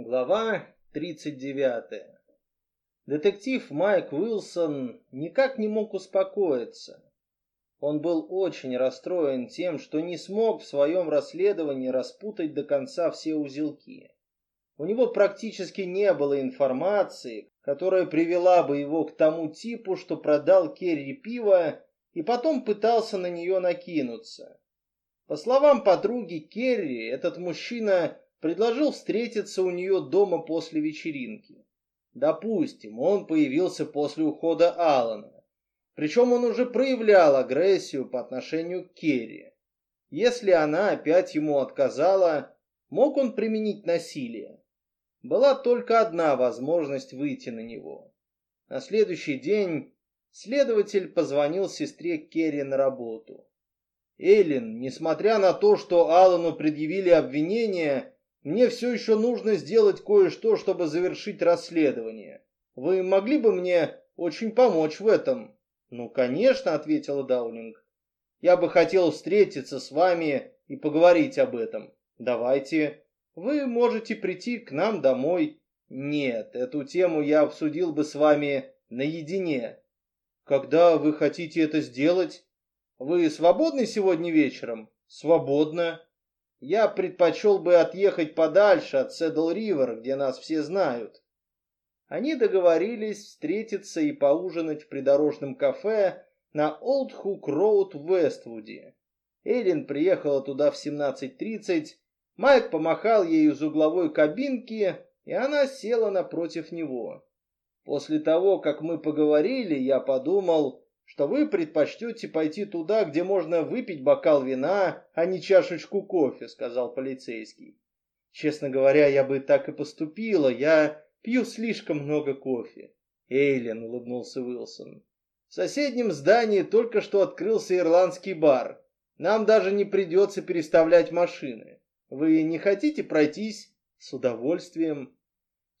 Глава 39. Детектив Майк Уилсон никак не мог успокоиться. Он был очень расстроен тем, что не смог в своем расследовании распутать до конца все узелки. У него практически не было информации, которая привела бы его к тому типу, что продал Керри пиво и потом пытался на нее накинуться. По словам подруги Керри, этот мужчина предложил встретиться у нее дома после вечеринки. Допустим, он появился после ухода Алана. Причем он уже проявлял агрессию по отношению к Керри. Если она опять ему отказала, мог он применить насилие. Была только одна возможность выйти на него. На следующий день следователь позвонил сестре Керри на работу. Эллен, несмотря на то, что Алану предъявили обвинение, мне все еще нужно сделать кое-что, чтобы завершить расследование. Вы могли бы мне очень помочь в этом?» «Ну, конечно», — ответила Даулинг. «Я бы хотел встретиться с вами и поговорить об этом. Давайте. Вы можете прийти к нам домой». «Нет, эту тему я обсудил бы с вами наедине». «Когда вы хотите это сделать?» «Вы свободны сегодня вечером?» «Свободно». Я предпочел бы отъехать подальше от Седл-Ривер, где нас все знают. Они договорились встретиться и поужинать в придорожном кафе на Олд Хук Роуд в Вествуде. Эллен приехала туда в 17.30, Майк помахал ей из угловой кабинки, и она села напротив него. После того, как мы поговорили, я подумал, что вы предпочтете пойти туда, где можно выпить бокал вина, а не чашечку кофе», — сказал полицейский. «Честно говоря, я бы так и поступила. Я пью слишком много кофе». «Эйлен», — улыбнулся Уилсон. «В соседнем здании только что открылся ирландский бар. Нам даже не придется переставлять машины. Вы не хотите пройтись?» «С удовольствием».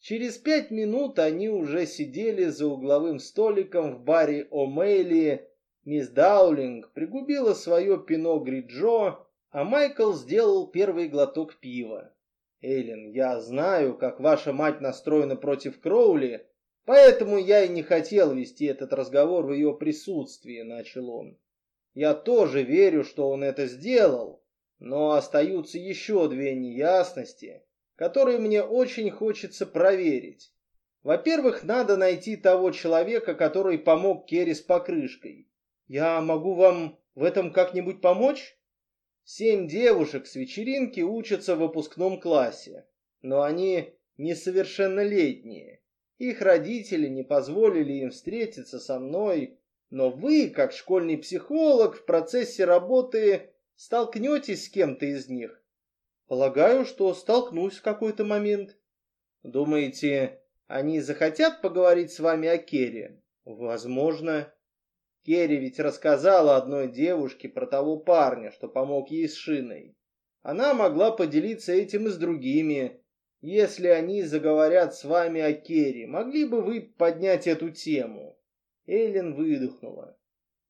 Через пять минут они уже сидели за угловым столиком в баре О'Мейли. Мисс Даулинг пригубила свое пино Гриджо, а Майкл сделал первый глоток пива. «Эйлин, я знаю, как ваша мать настроена против Кроули, поэтому я и не хотел вести этот разговор в ее присутствии», — начал он. «Я тоже верю, что он это сделал, но остаются еще две неясности» которые мне очень хочется проверить. Во-первых, надо найти того человека, который помог Керри с покрышкой. Я могу вам в этом как-нибудь помочь? Семь девушек с вечеринки учатся в выпускном классе, но они несовершеннолетние. Их родители не позволили им встретиться со мной, но вы, как школьный психолог, в процессе работы столкнетесь с кем-то из них Полагаю, что столкнусь в какой-то момент. Думаете, они захотят поговорить с вами о Керри? Возможно. Керри ведь рассказала одной девушке про того парня, что помог ей с шиной. Она могла поделиться этим и с другими. Если они заговорят с вами о Керри, могли бы вы поднять эту тему? Эллен выдохнула.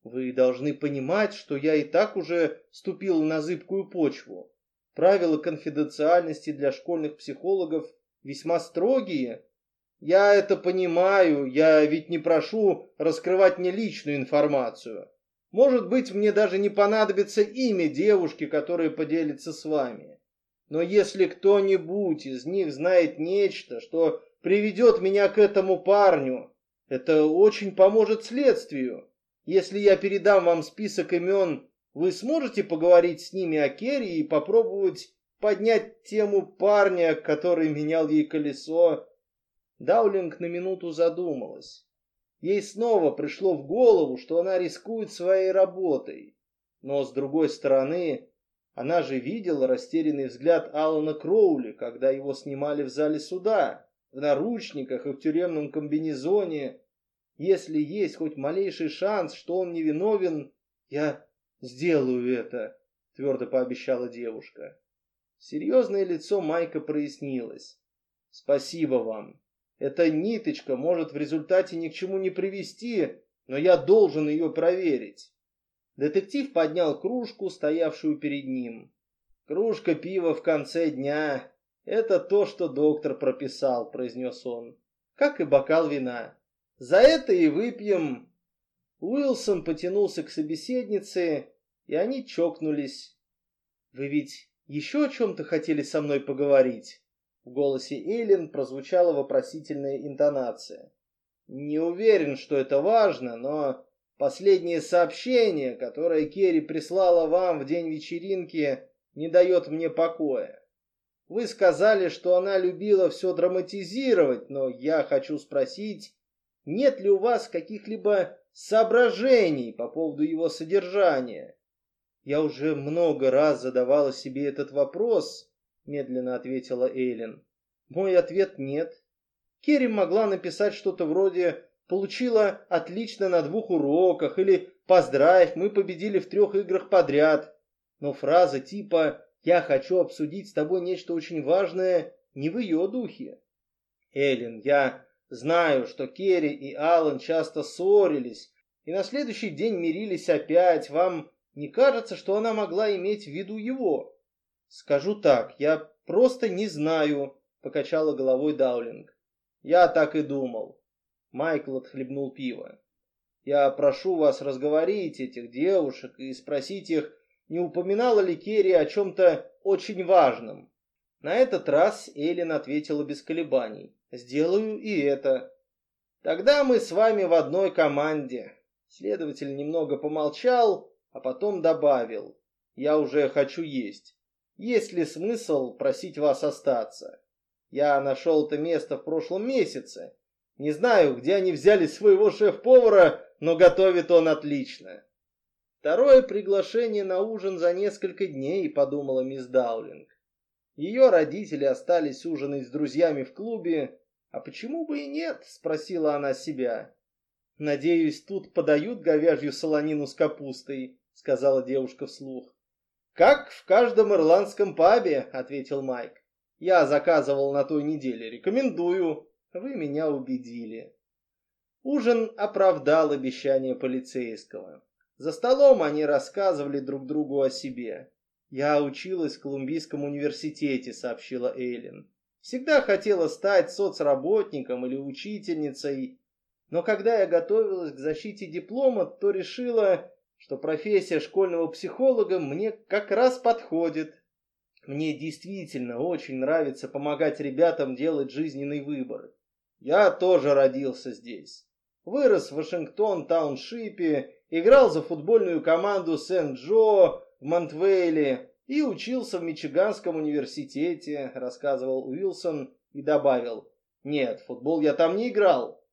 Вы должны понимать, что я и так уже ступил на зыбкую почву. Правила конфиденциальности для школьных психологов весьма строгие. Я это понимаю, я ведь не прошу раскрывать мне личную информацию. Может быть, мне даже не понадобится имя девушки, которая поделится с вами. Но если кто-нибудь из них знает нечто, что приведет меня к этому парню, это очень поможет следствию. Если я передам вам список имен вы сможете поговорить с ними о Керри и попробовать поднять тему парня, который менял ей колесо? Даулинг на минуту задумалась. Ей снова пришло в голову, что она рискует своей работой. Но, с другой стороны, она же видела растерянный взгляд Алана Кроули, когда его снимали в зале суда, в наручниках и в тюремном комбинезоне. Если есть хоть малейший шанс, что он невиновен, я «Сделаю это», — твердо пообещала девушка. Серьезное лицо Майка прояснилось. «Спасибо вам. Эта ниточка может в результате ни к чему не привести, но я должен ее проверить». Детектив поднял кружку, стоявшую перед ним. «Кружка пива в конце дня. Это то, что доктор прописал, произнес он. Как и бокал вина. За это и выпьем. Уилсон потянулся к собеседнице, и они чокнулись. Вы ведь еще о чем-то хотели со мной поговорить? В голосе Эйлин прозвучала вопросительная интонация. Не уверен, что это важно, но последнее сообщение, которое Керри прислала вам в день вечеринки, не дает мне покоя. Вы сказали, что она любила все драматизировать, но я хочу спросить, нет ли у вас каких-либо соображений по поводу его содержания? Я уже много раз задавала себе этот вопрос, медленно ответила Эйлин. Мой ответ нет. Керри могла написать что-то вроде «получила отлично на двух уроках» или «поздравь, мы победили в трех играх подряд». Но фраза типа «Я хочу обсудить с тобой нечто очень важное» не в ее духе. Эллен, я знаю, что Керри и Аллан часто ссорились, и на следующий день мирились опять. Вам не кажется, что она могла иметь в виду его? Скажу так, я просто не знаю, покачала головой Даулинг. Я так и думал. Майкл отхлебнул пиво. Я прошу вас разговорить этих девушек и спросить их, не упоминала ли Керри о чем-то очень важном. На этот раз Эллен ответила без колебаний. «Сделаю и это». «Тогда мы с вами в одной команде». Следователь немного помолчал, а потом добавил. «Я уже хочу есть. Есть ли смысл просить вас остаться? Я нашел это место в прошлом месяце. Не знаю, где они взяли своего шеф-повара, но готовит он отлично. Второе приглашение на ужин за несколько дней, подумала мисс Даулинг. Ее родители остались ужинать с друзьями в клубе. А почему бы и нет, спросила она себя. Надеюсь, тут подают говяжью солонину с капустой, сказала девушка вслух. Как в каждом ирландском пабе, ответил Майк. Я заказывал на той неделе, рекомендую. Вы меня убедили. Ужин оправдал обещание полицейского. За столом они рассказывали друг другу о себе. «Я училась в Колумбийском университете», — сообщила Эйлин. «Всегда хотела стать соцработником или учительницей, но когда я готовилась к защите диплома, то решила, что профессия школьного психолога мне как раз подходит. Мне действительно очень нравится помогать ребятам делать жизненный выбор. Я тоже родился здесь. Вырос в Вашингтон-тауншипе играл за футбольную команду Сент-Джо в Монтвейле и учился в Мичиганском университете, рассказывал Уилсон и добавил, нет, футбол я там не играл.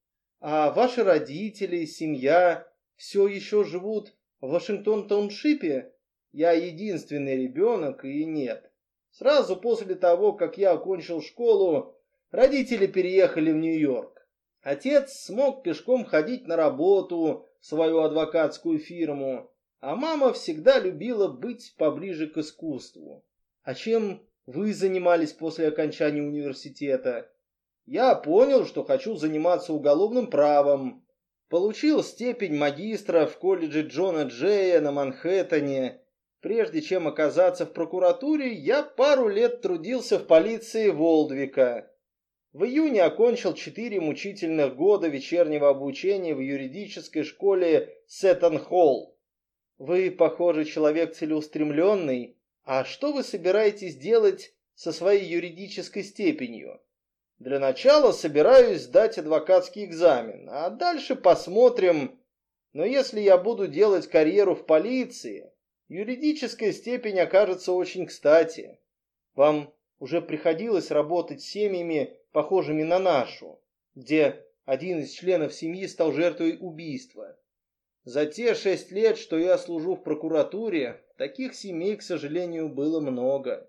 А ваши родители, семья все еще живут в Вашингтон-тауншипе? Я единственный ребенок и нет. Сразу после того, как я окончил школу, родители переехали в Нью-Йорк. Отец смог пешком ходить на работу, свою адвокатскую фирму, а мама всегда любила быть поближе к искусству. А чем вы занимались после окончания университета? Я понял, что хочу заниматься уголовным правом. Получил степень магистра в колледже Джона Джея на Манхэттене. Прежде чем оказаться в прокуратуре, я пару лет трудился в полиции Волдвика. В июне окончил четыре мучительных года вечернего обучения в юридической школе Сеттон-Холл. Вы, похоже, человек целеустремленный. А что вы собираетесь делать со своей юридической степенью? Для начала собираюсь сдать адвокатский экзамен, а дальше посмотрим. Но если я буду делать карьеру в полиции, юридическая степень окажется очень кстати. Вам уже приходилось работать с семьями, похожими на нашу, где один из членов семьи стал жертвой убийства. За те шесть лет, что я служу в прокуратуре, таких семей, к сожалению, было много.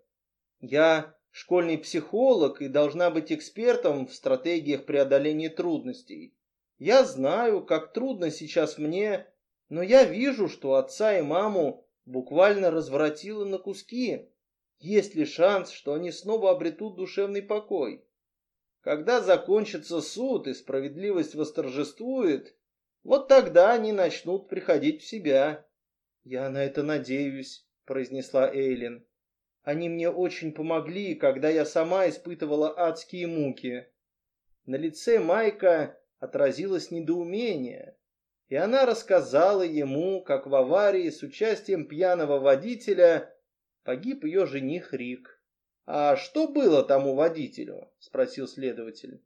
Я школьный психолог и должна быть экспертом в стратегиях преодоления трудностей. Я знаю, как трудно сейчас мне, но я вижу, что отца и маму буквально разворотило на куски. Есть ли шанс, что они снова обретут душевный покой? Когда закончится суд и справедливость восторжествует, вот тогда они начнут приходить в себя. Я на это надеюсь, произнесла Эйлин. Они мне очень помогли, когда я сама испытывала адские муки. На лице Майка отразилось недоумение, и она рассказала ему, как в аварии с участием пьяного водителя погиб ее жених Рик. «А что было тому водителю?» – спросил следователь.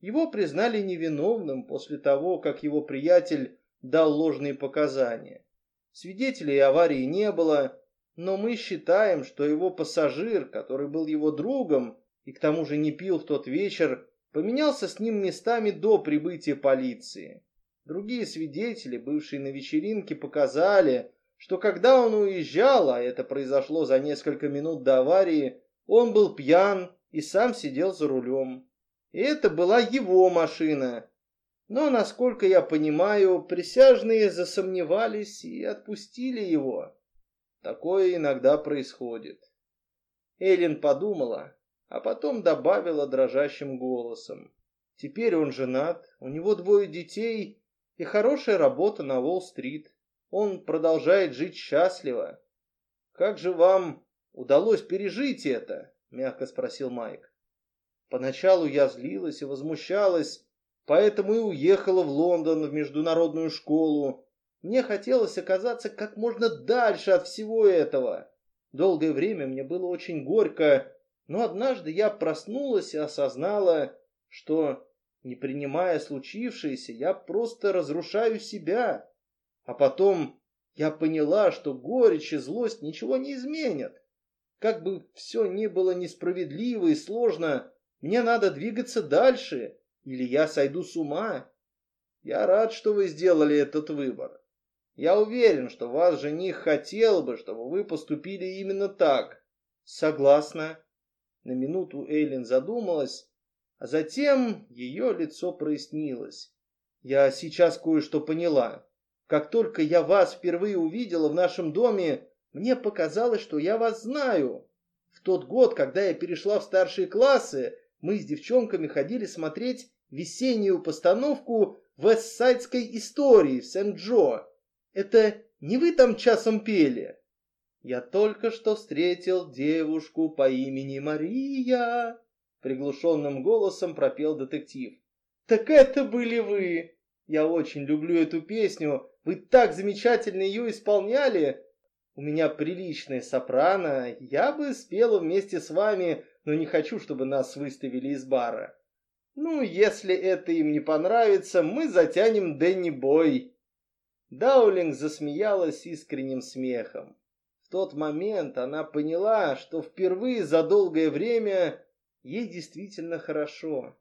Его признали невиновным после того, как его приятель дал ложные показания. Свидетелей аварии не было, но мы считаем, что его пассажир, который был его другом и к тому же не пил в тот вечер, поменялся с ним местами до прибытия полиции. Другие свидетели, бывшие на вечеринке, показали, что когда он уезжал, а это произошло за несколько минут до аварии, он был пьян и сам сидел за рулем. И это была его машина. Но, насколько я понимаю, присяжные засомневались и отпустили его. Такое иногда происходит. Эллен подумала, а потом добавила дрожащим голосом. Теперь он женат, у него двое детей и хорошая работа на Уолл-стрит. Он продолжает жить счастливо. Как же вам удалось пережить это? Мягко спросил Майк. Поначалу я злилась и возмущалась, поэтому и уехала в Лондон в международную школу. Мне хотелось оказаться как можно дальше от всего этого. Долгое время мне было очень горько, но однажды я проснулась и осознала, что, не принимая случившееся, я просто разрушаю себя. А потом я поняла, что горечь и злость ничего не изменят. Как бы все ни было несправедливо и сложно, мне надо двигаться дальше, или я сойду с ума. Я рад, что вы сделали этот выбор. Я уверен, что ваш жених хотел бы, чтобы вы поступили именно так. Согласна. На минуту Эйлин задумалась, а затем ее лицо прояснилось. Я сейчас кое-что поняла. Как только я вас впервые увидела в нашем доме, мне показалось, что я вас знаю. В тот год, когда я перешла в старшие классы, мы с девчонками ходили смотреть весеннюю постановку Вестсайдской истории в Сент-Джо. Это не вы там часом пели? Я только что встретил девушку по имени Мария, приглушенным голосом пропел детектив. Так это были вы. Я очень люблю эту песню. Вы так замечательно ее исполняли. У меня приличная сопрано. Я бы спела вместе с вами но не хочу, чтобы нас выставили из бара. Ну, если это им не понравится, мы затянем Дэнни Бой. Даулинг засмеялась искренним смехом. В тот момент она поняла, что впервые за долгое время ей действительно хорошо.